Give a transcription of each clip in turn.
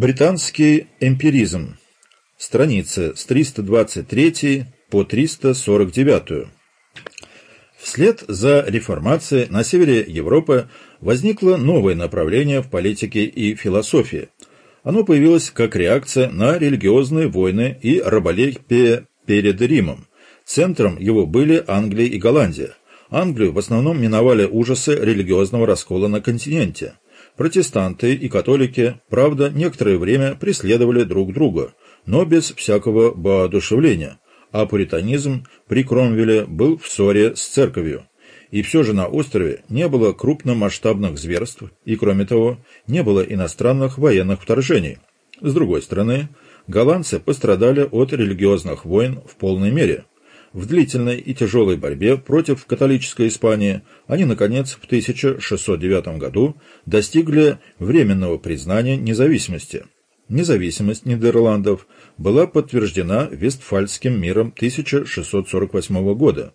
Британский эмпиризм. Страницы с 323 по 349. Вслед за реформацией на севере Европы возникло новое направление в политике и философии. Оно появилось как реакция на религиозные войны и раболепие перед Римом. Центром его были Англия и Голландия. Англию в основном миновали ужасы религиозного раскола на континенте – Протестанты и католики, правда, некоторое время преследовали друг друга, но без всякого воодушевления, а пуританизм при Кромвеле был в ссоре с церковью. И все же на острове не было крупномасштабных зверств, и, кроме того, не было иностранных военных вторжений. С другой стороны, голландцы пострадали от религиозных войн в полной мере – в длительной и тяжелой борьбе против католической Испании они, наконец, в 1609 году достигли временного признания независимости. Независимость Нидерландов была подтверждена Вестфальским миром 1648 года.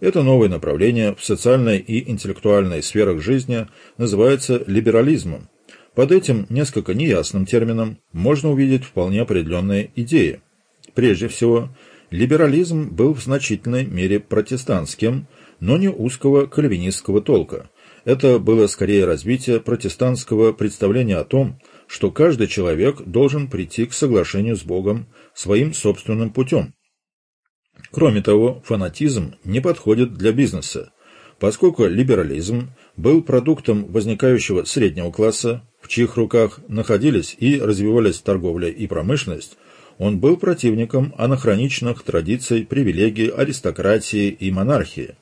Это новое направление в социальной и интеллектуальной сферах жизни называется либерализмом. Под этим несколько неясным термином можно увидеть вполне определенные идеи. Прежде всего, Либерализм был в значительной мере протестантским, но не узкого кальвинистского толка. Это было скорее развитие протестантского представления о том, что каждый человек должен прийти к соглашению с Богом своим собственным путем. Кроме того, фанатизм не подходит для бизнеса, поскольку либерализм был продуктом возникающего среднего класса, в чьих руках находились и развивались торговля и промышленность, он был противником анахроничных традиций, привилегий, аристократии и монархии.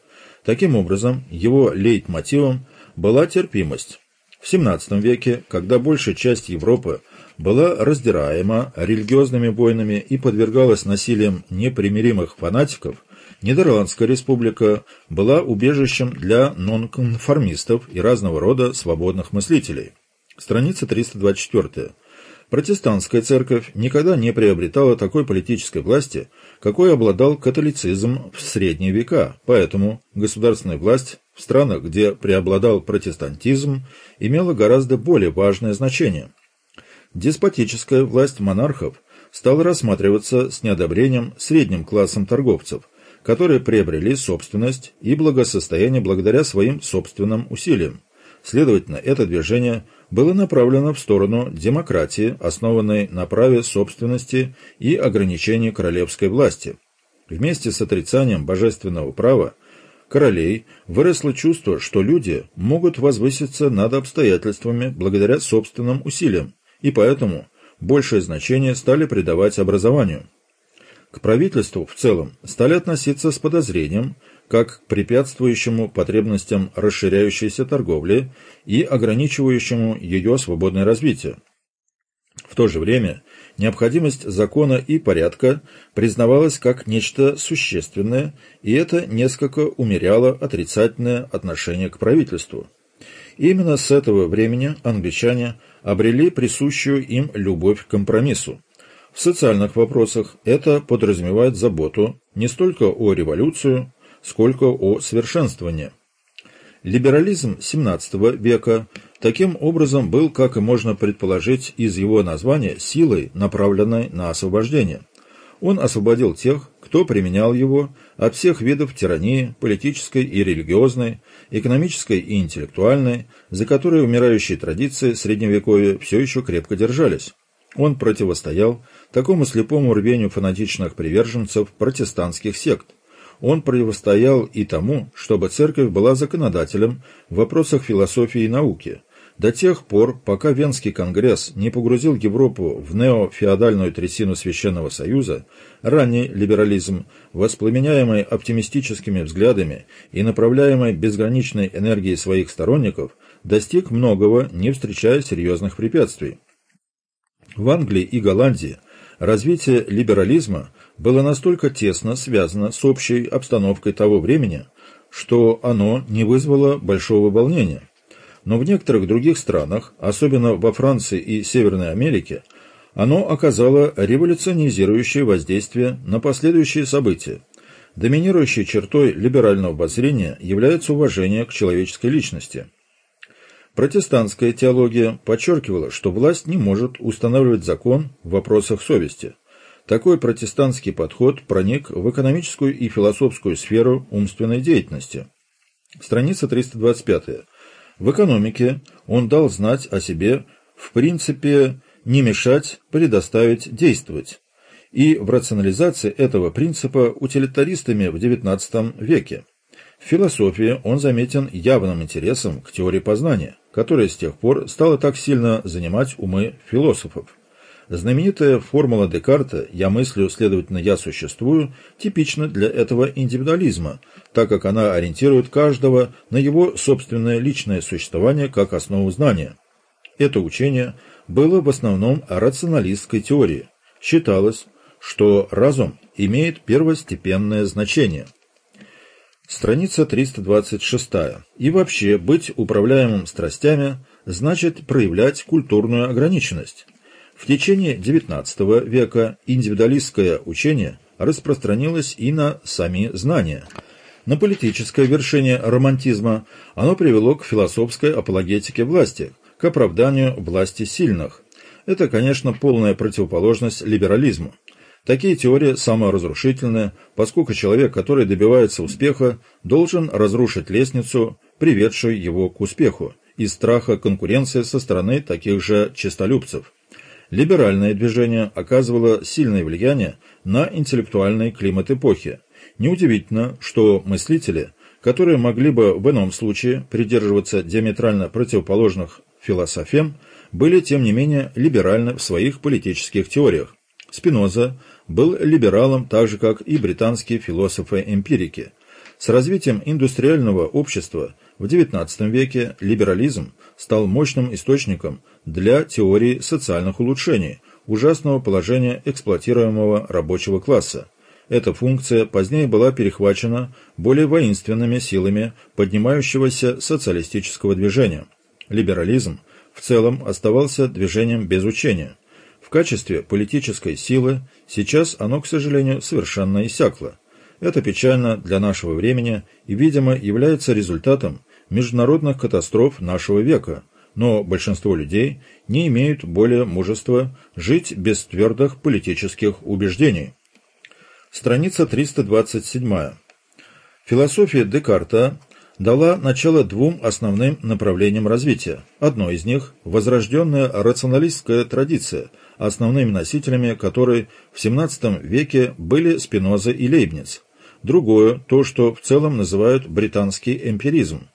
Таким образом, его лейтмотивом была терпимость. В XVII веке, когда большая часть Европы была раздираема религиозными войнами и подвергалась насилием непримиримых фанатиков, Нидерландская республика была убежищем для нонконформистов и разного рода свободных мыслителей. Страница 324. Протестантская церковь никогда не приобретала такой политической власти, какой обладал католицизм в средние века, поэтому государственная власть в странах, где преобладал протестантизм, имела гораздо более важное значение. Деспотическая власть монархов стала рассматриваться с неодобрением средним классом торговцев, которые приобрели собственность и благосостояние благодаря своим собственным усилиям. Следовательно, это движение – было направлено в сторону демократии, основанной на праве собственности и ограничении королевской власти. Вместе с отрицанием божественного права королей выросло чувство, что люди могут возвыситься над обстоятельствами благодаря собственным усилиям, и поэтому большее значение стали придавать образованию. К правительству в целом стали относиться с подозрением, как к препятствующему потребностям расширяющейся торговли и ограничивающему ее свободное развитие. В то же время необходимость закона и порядка признавалась как нечто существенное, и это несколько умеряло отрицательное отношение к правительству. Именно с этого времени англичане обрели присущую им любовь к компромиссу. В социальных вопросах это подразумевает заботу не столько о революцию, сколько о совершенствовании. Либерализм XVII века таким образом был, как и можно предположить из его названия, силой, направленной на освобождение. Он освободил тех, кто применял его от всех видов тирании, политической и религиозной, экономической и интеллектуальной, за которые умирающие традиции Средневековья все еще крепко держались. Он противостоял такому слепому рвению фанатичных приверженцев протестантских сект, он противостоял и тому, чтобы церковь была законодателем в вопросах философии и науки, до тех пор, пока Венский конгресс не погрузил Европу в неофеодальную трясину Священного Союза, ранний либерализм, воспламеняемый оптимистическими взглядами и направляемый безграничной энергией своих сторонников, достиг многого, не встречая серьезных препятствий. В Англии и Голландии развитие либерализма было настолько тесно связано с общей обстановкой того времени, что оно не вызвало большого волнения. Но в некоторых других странах, особенно во Франции и Северной Америке, оно оказало революционизирующее воздействие на последующие события. Доминирующей чертой либерального обозрения является уважение к человеческой личности. Протестантская теология подчеркивала, что власть не может устанавливать закон в вопросах совести. Такой протестантский подход проник в экономическую и философскую сферу умственной деятельности. Страница 325. В экономике он дал знать о себе в принципе не мешать, предоставить действовать. И в рационализации этого принципа утилитаристами в XIX веке. В философии он заметен явным интересом к теории познания, которая с тех пор стала так сильно занимать умы философов. Знаменитая формула Декарта «я мыслю, следовательно, я существую» типична для этого индивидуализма, так как она ориентирует каждого на его собственное личное существование как основу знания. Это учение было в основном рационалистской теорией. Считалось, что разум имеет первостепенное значение. Страница 326. И вообще быть управляемым страстями значит проявлять культурную ограниченность. В течение XIX века индивидуалистское учение распространилось и на сами знания. На политическое вершение романтизма оно привело к философской апологетике власти, к оправданию власти сильных. Это, конечно, полная противоположность либерализму. Такие теории саморазрушительны, поскольку человек, который добивается успеха, должен разрушить лестницу, приведшую его к успеху, из страха конкуренции со стороны таких же честолюбцев. Либеральное движение оказывало сильное влияние на интеллектуальный климат эпохи. Неудивительно, что мыслители, которые могли бы в ином случае придерживаться диаметрально противоположных философем, были, тем не менее, либеральны в своих политических теориях. Спиноза был либералом так же, как и британские философы-эмпирики. С развитием индустриального общества в XIX веке либерализм стал мощным источником для теории социальных улучшений, ужасного положения эксплуатируемого рабочего класса. Эта функция позднее была перехвачена более воинственными силами поднимающегося социалистического движения. Либерализм в целом оставался движением без учения. В качестве политической силы сейчас оно, к сожалению, совершенно иссякло. Это печально для нашего времени и, видимо, является результатом международных катастроф нашего века, но большинство людей не имеют более мужества жить без твердых политических убеждений. Страница 327. Философия Декарта дала начало двум основным направлениям развития. Одно из них – возрожденная рационалистская традиция, основными носителями которой в XVII веке были Спиноза и Лейбниц. Другое – то, что в целом называют британский эмпиризм.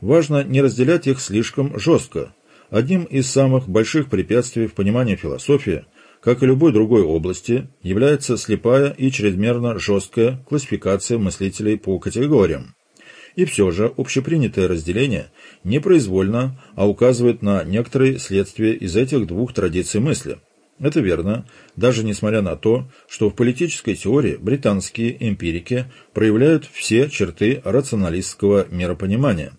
Важно не разделять их слишком жестко. Одним из самых больших препятствий в понимании философии, как и любой другой области, является слепая и чрезмерно жесткая классификация мыслителей по категориям. И все же общепринятое разделение непроизвольно, а указывает на некоторые следствия из этих двух традиций мысли. Это верно, даже несмотря на то, что в политической теории британские эмпирики проявляют все черты рационалистского миропонимания.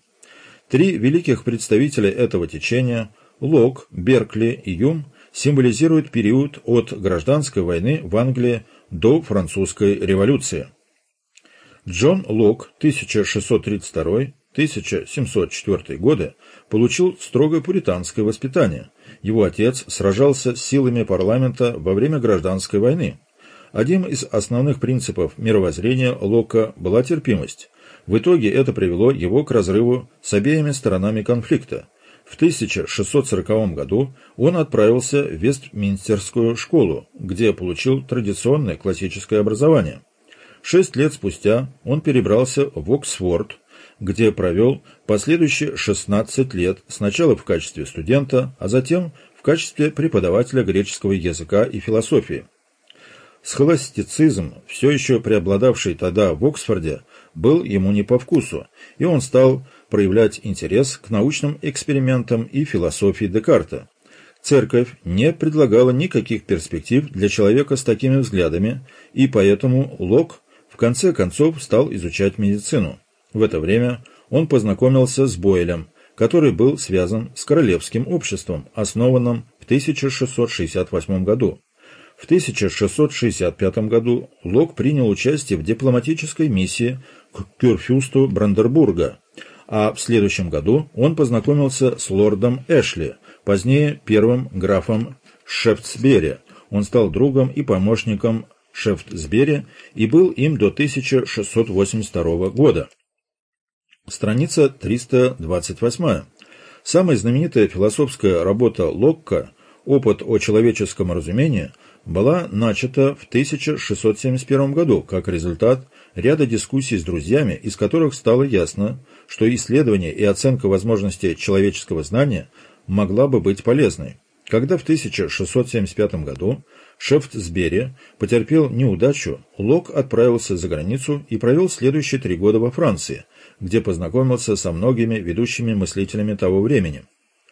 Три великих представителя этого течения – Лок, Беркли и Юм – символизируют период от гражданской войны в Англии до французской революции. Джон Лок 1632-1704 годы получил строгое пуританское воспитание. Его отец сражался с силами парламента во время гражданской войны. Одним из основных принципов мировоззрения Лока была терпимость. В итоге это привело его к разрыву с обеими сторонами конфликта. В 1640 году он отправился в Вестминстерскую школу, где получил традиционное классическое образование. Шесть лет спустя он перебрался в Оксфорд, где провел последующие 16 лет сначала в качестве студента, а затем в качестве преподавателя греческого языка и философии. Схоластицизм, все еще преобладавший тогда в Оксфорде, был ему не по вкусу, и он стал проявлять интерес к научным экспериментам и философии Декарта. Церковь не предлагала никаких перспектив для человека с такими взглядами, и поэтому Лок конце концов стал изучать медицину. В это время он познакомился с Бойлем, который был связан с Королевским обществом, основанным в 1668 году. В 1665 году Лок принял участие в дипломатической миссии к Кюрфюсту Брандербурга, а в следующем году он познакомился с лордом Эшли, позднее первым графом Шефтсбери. Он стал другом и помощником Шефтсбери и был им до 1682 года. Страница 328. Самая знаменитая философская работа Локка «Опыт о человеческом разумении» была начата в 1671 году как результат ряда дискуссий с друзьями, из которых стало ясно, что исследование и оценка возможностей человеческого знания могла бы быть полезной. Когда в 1675 году Шефтсбери потерпел неудачу, Лок отправился за границу и провел следующие три года во Франции, где познакомился со многими ведущими мыслителями того времени.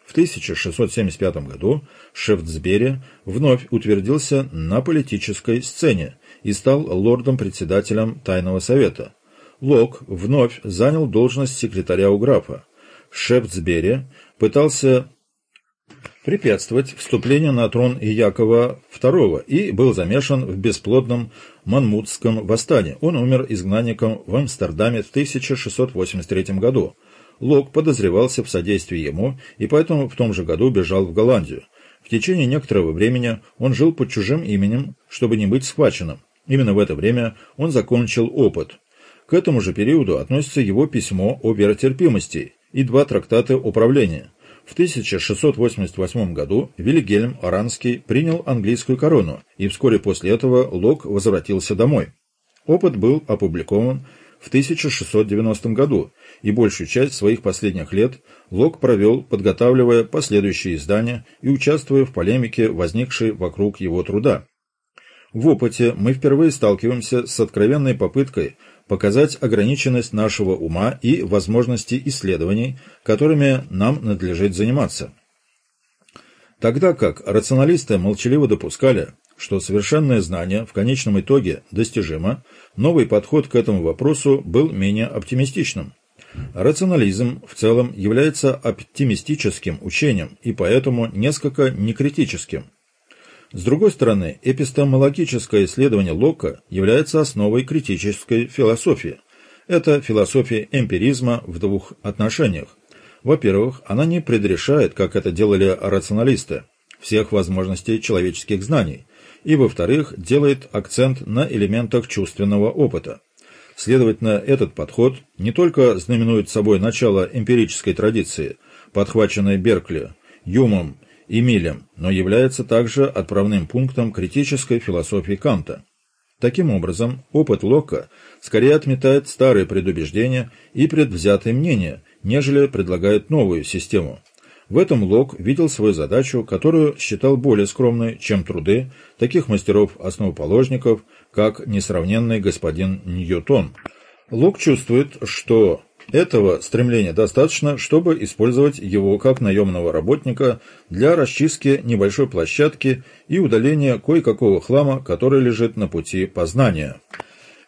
В 1675 году Шефтсбери вновь утвердился на политической сцене и стал лордом-председателем Тайного совета. Лок вновь занял должность секретаря у графа. Шефтсбери пытался препятствовать вступлению на трон Якова II и был замешан в бесплодном Манмутском восстании. Он умер изгнанником в Амстердаме в 1683 году. Лок подозревался в содействии ему и поэтому в том же году бежал в Голландию. В течение некоторого времени он жил под чужим именем, чтобы не быть схваченным. Именно в это время он закончил опыт. К этому же периоду относится его письмо о веротерпимости и два трактата управления. В 1688 году Вильгельм Оранский принял английскую корону, и вскоре после этого Лок возвратился домой. Опыт был опубликован в 1690 году, и большую часть своих последних лет Лок провел, подготавливая последующие издания и участвуя в полемике, возникшей вокруг его труда. В опыте мы впервые сталкиваемся с откровенной попыткой показать ограниченность нашего ума и возможности исследований, которыми нам надлежит заниматься. Тогда как рационалисты молчаливо допускали, что совершенное знание в конечном итоге достижимо, новый подход к этому вопросу был менее оптимистичным. Рационализм в целом является оптимистическим учением и поэтому несколько некритическим – с другой стороны, эпистемологическое исследование Лока является основой критической философии. Это философия эмпиризма в двух отношениях. Во-первых, она не предрешает, как это делали рационалисты, всех возможностей человеческих знаний, и, во-вторых, делает акцент на элементах чувственного опыта. Следовательно, этот подход не только знаменует собой начало эмпирической традиции, подхваченной Беркли, Юмом Эмилем, но является также отправным пунктом критической философии Канта. Таким образом, опыт Лока скорее отметает старые предубеждения и предвзятые мнения, нежели предлагает новую систему. В этом Лок видел свою задачу, которую считал более скромной, чем труды таких мастеров-основоположников, как несравненный господин Ньютон. Лок чувствует, что этого стремления достаточно, чтобы использовать его как наемного работника для расчистки небольшой площадки и удаления кое-какого хлама, который лежит на пути познания.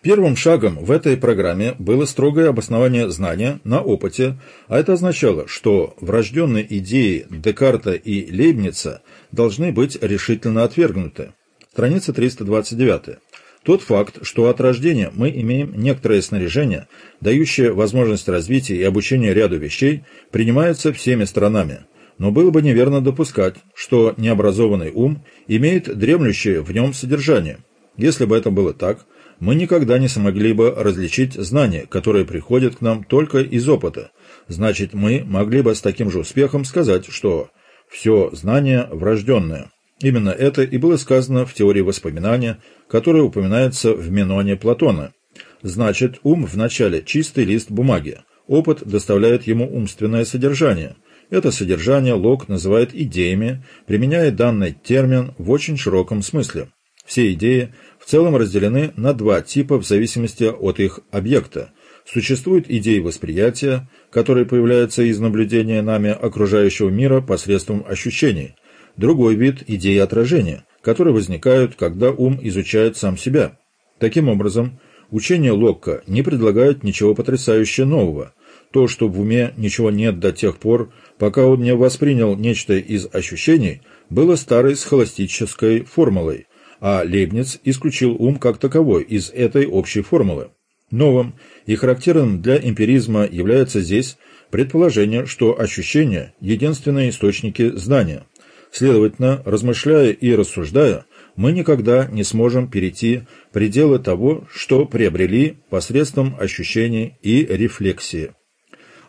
Первым шагом в этой программе было строгое обоснование знания на опыте, а это означало, что врожденные идеи Декарта и Лейбница должны быть решительно отвергнуты. Страница 329. Тот факт, что от рождения мы имеем некоторое снаряжение, дающее возможность развития и обучения ряду вещей, принимается всеми сторонами. Но было бы неверно допускать, что необразованный ум имеет дремлющее в нем содержание. Если бы это было так, мы никогда не смогли бы различить знания, которые приходят к нам только из опыта. Значит, мы могли бы с таким же успехом сказать, что все знание врожденное. Именно это и было сказано в теории воспоминания, которая упоминается в Меноне Платона. Значит, ум вначале чистый лист бумаги, опыт доставляет ему умственное содержание. Это содержание Лок называет идеями, применяя данный термин в очень широком смысле. Все идеи целом разделены на два типа в зависимости от их объекта. Существуют идеи восприятия, которые появляются из наблюдения нами окружающего мира посредством ощущений – Другой вид – идеи отражения, которые возникают, когда ум изучает сам себя. Таким образом, учение Локка не предлагает ничего потрясающе нового. То, что в уме ничего нет до тех пор, пока он не воспринял нечто из ощущений, было старой схоластической формулой, а Лейбниц исключил ум как таковой из этой общей формулы. Новым и характерным для эмпиризма является здесь предположение, что ощущения – единственные источники знания. Следовательно, размышляя и рассуждая, мы никогда не сможем перейти пределы того, что приобрели посредством ощущений и рефлексии.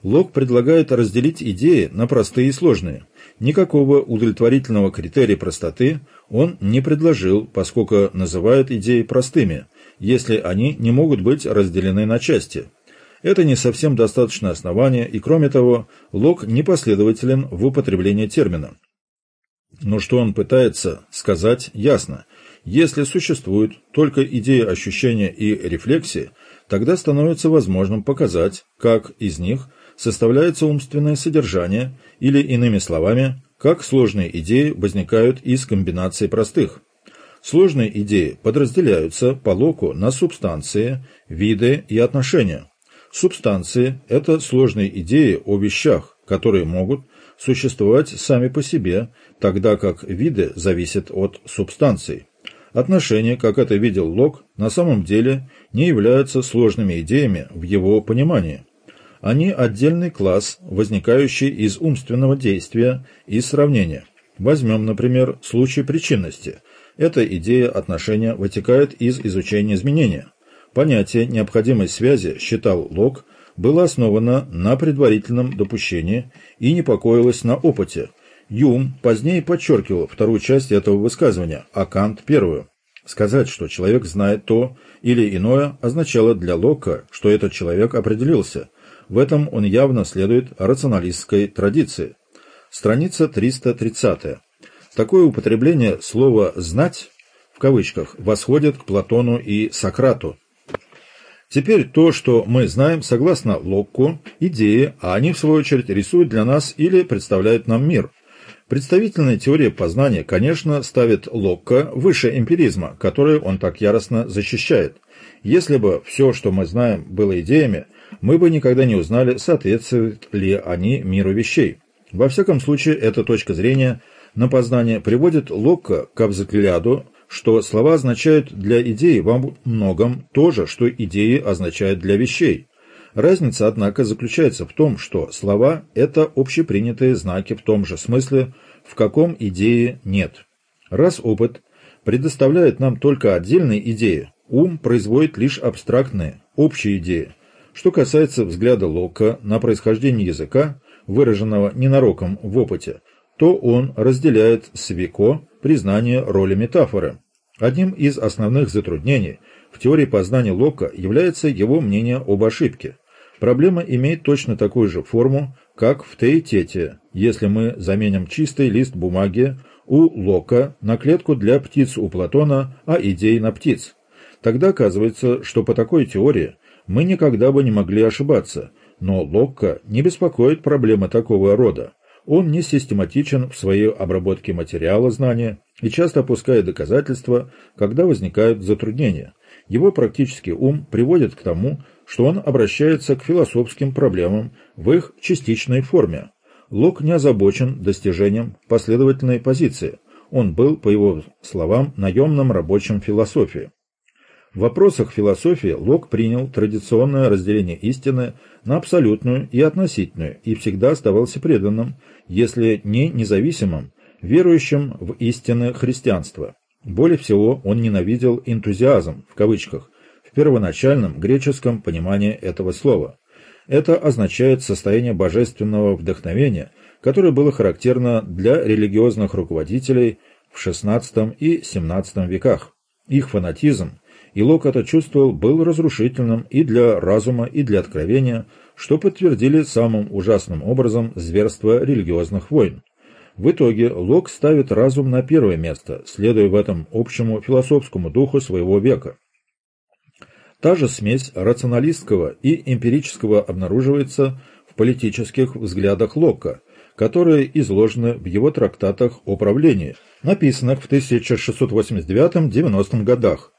Лок предлагает разделить идеи на простые и сложные. Никакого удовлетворительного критерия простоты он не предложил, поскольку называет идеи простыми, если они не могут быть разделены на части. Это не совсем достаточное основание, и кроме того, Лок непоследователен в употреблении термина. Но что он пытается сказать, ясно. Если существуют только идеи ощущения и рефлексии, тогда становится возможным показать, как из них составляется умственное содержание, или, иными словами, как сложные идеи возникают из комбинаций простых. Сложные идеи подразделяются по локу на субстанции, виды и отношения. Субстанции – это сложные идеи о вещах, которые могут существовать сами по себе, тогда как виды зависят от субстанций. Отношения, как это видел Лок, на самом деле не являются сложными идеями в его понимании. Они отдельный класс, возникающий из умственного действия и сравнения. Возьмем, например, случай причинности. Эта идея отношения вытекает из изучения изменения. Понятие необходимой связи, считал Лок, было основано на предварительном допущении и не покоилось на опыте. Юм позднее подчеркивал вторую часть этого высказывания, а Кант – первую. Сказать, что человек знает то или иное, означало для Лока, что этот человек определился. В этом он явно следует рационалистской традиции. Страница 330. Такое употребление слова «знать» в кавычках восходит к Платону и Сократу, Теперь то, что мы знаем, согласно Локку, идеи, а они, в свою очередь, рисуют для нас или представляют нам мир. Представительная теория познания, конечно, ставит Локка выше эмпиризма, который он так яростно защищает. Если бы все, что мы знаем, было идеями, мы бы никогда не узнали, соответствуют ли они миру вещей. Во всяком случае, эта точка зрения на познание приводит Локка к взгляду что слова означают для идеи во многом то же, что идеи означают для вещей. Разница, однако, заключается в том, что слова – это общепринятые знаки в том же смысле, в каком идеи нет. Раз опыт предоставляет нам только отдельные идеи, ум производит лишь абстрактные, общие идеи. Что касается взгляда Лока на происхождение языка, выраженного ненароком в опыте, то он разделяет с Вико признание роли метафоры. Одним из основных затруднений в теории познания Лока является его мнение об ошибке. Проблема имеет точно такую же форму, как в теитете, если мы заменим чистый лист бумаги у Лока на клетку для птиц у Платона, а идей на птиц. Тогда оказывается, что по такой теории мы никогда бы не могли ошибаться, но Локка не беспокоит проблемы такого рода. Он не систематичен в своей обработке материала знания и часто опускает доказательства, когда возникают затруднения. Его практический ум приводит к тому, что он обращается к философским проблемам в их частичной форме. Лок не озабочен достижением последовательной позиции. Он был, по его словам, наемным рабочим философии. В вопросах философии Лок принял традиционное разделение истины на абсолютную и относительную и всегда оставался преданным, если не независимым, верующим в истины христианства. Более всего он ненавидел «энтузиазм» в кавычках в первоначальном греческом понимании этого слова. Это означает состояние божественного вдохновения, которое было характерно для религиозных руководителей в XVI и XVII веках. Их фанатизм и Лок это чувствовал, был разрушительным и для разума, и для откровения, что подтвердили самым ужасным образом зверства религиозных войн. В итоге Лок ставит разум на первое место, следуя в этом общему философскому духу своего века. Та же смесь рационалистского и эмпирического обнаруживается в политических взглядах Локка, которые изложены в его трактатах о правлении, написанных в 1689-90 годах,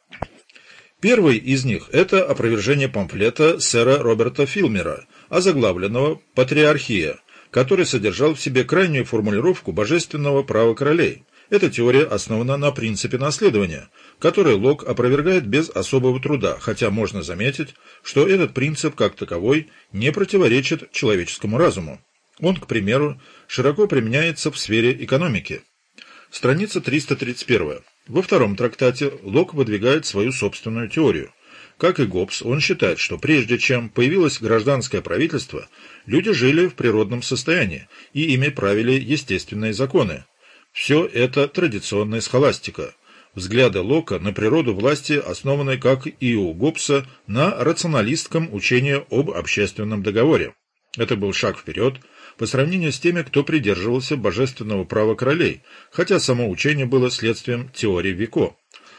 Первый из них – это опровержение памфлета сэра Роберта Филмера, озаглавленного «Патриархия», который содержал в себе крайнюю формулировку божественного права королей. Эта теория основана на принципе наследования, который Лок опровергает без особого труда, хотя можно заметить, что этот принцип как таковой не противоречит человеческому разуму. Он, к примеру, широко применяется в сфере экономики. Страница 331. Во втором трактате Лок выдвигает свою собственную теорию. Как и Гоббс, он считает, что прежде чем появилось гражданское правительство, люди жили в природном состоянии, и ими правили естественные законы. Все это традиционная схоластика. Взгляды Лока на природу власти основаны, как и у Гоббса, на рационалистском учении об общественном договоре. Это был шаг вперед по сравнению с теми, кто придерживался божественного права королей, хотя само учение было следствием теории Вико.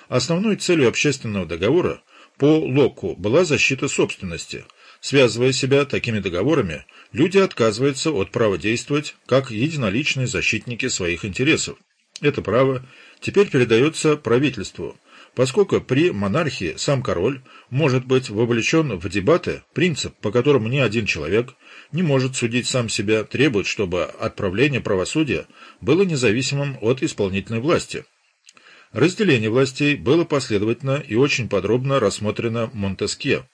Основной целью общественного договора по Локу была защита собственности. Связывая себя такими договорами, люди отказываются от права действовать как единоличные защитники своих интересов. Это право теперь передается правительству, поскольку при монархии сам король может быть вовлечен в дебаты, принцип, по которому ни один человек не может судить сам себя, требует, чтобы отправление правосудия было независимым от исполнительной власти. Разделение властей было последовательно и очень подробно рассмотрено Монтескье.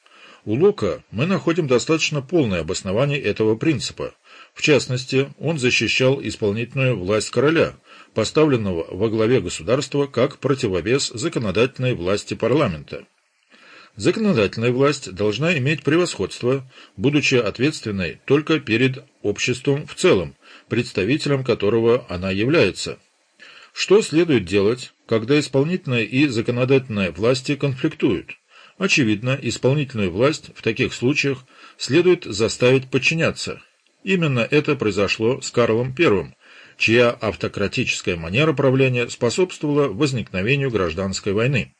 У Лока мы находим достаточно полное обоснование этого принципа. В частности, он защищал исполнительную власть короля, поставленного во главе государства как противовес законодательной власти парламента. Законодательная власть должна иметь превосходство, будучи ответственной только перед обществом в целом, представителем которого она является. Что следует делать, когда исполнительная и законодательная власти конфликтуют? Очевидно, исполнительную власть в таких случаях следует заставить подчиняться. Именно это произошло с Карлом I, чья автократическая манера правления способствовала возникновению гражданской войны.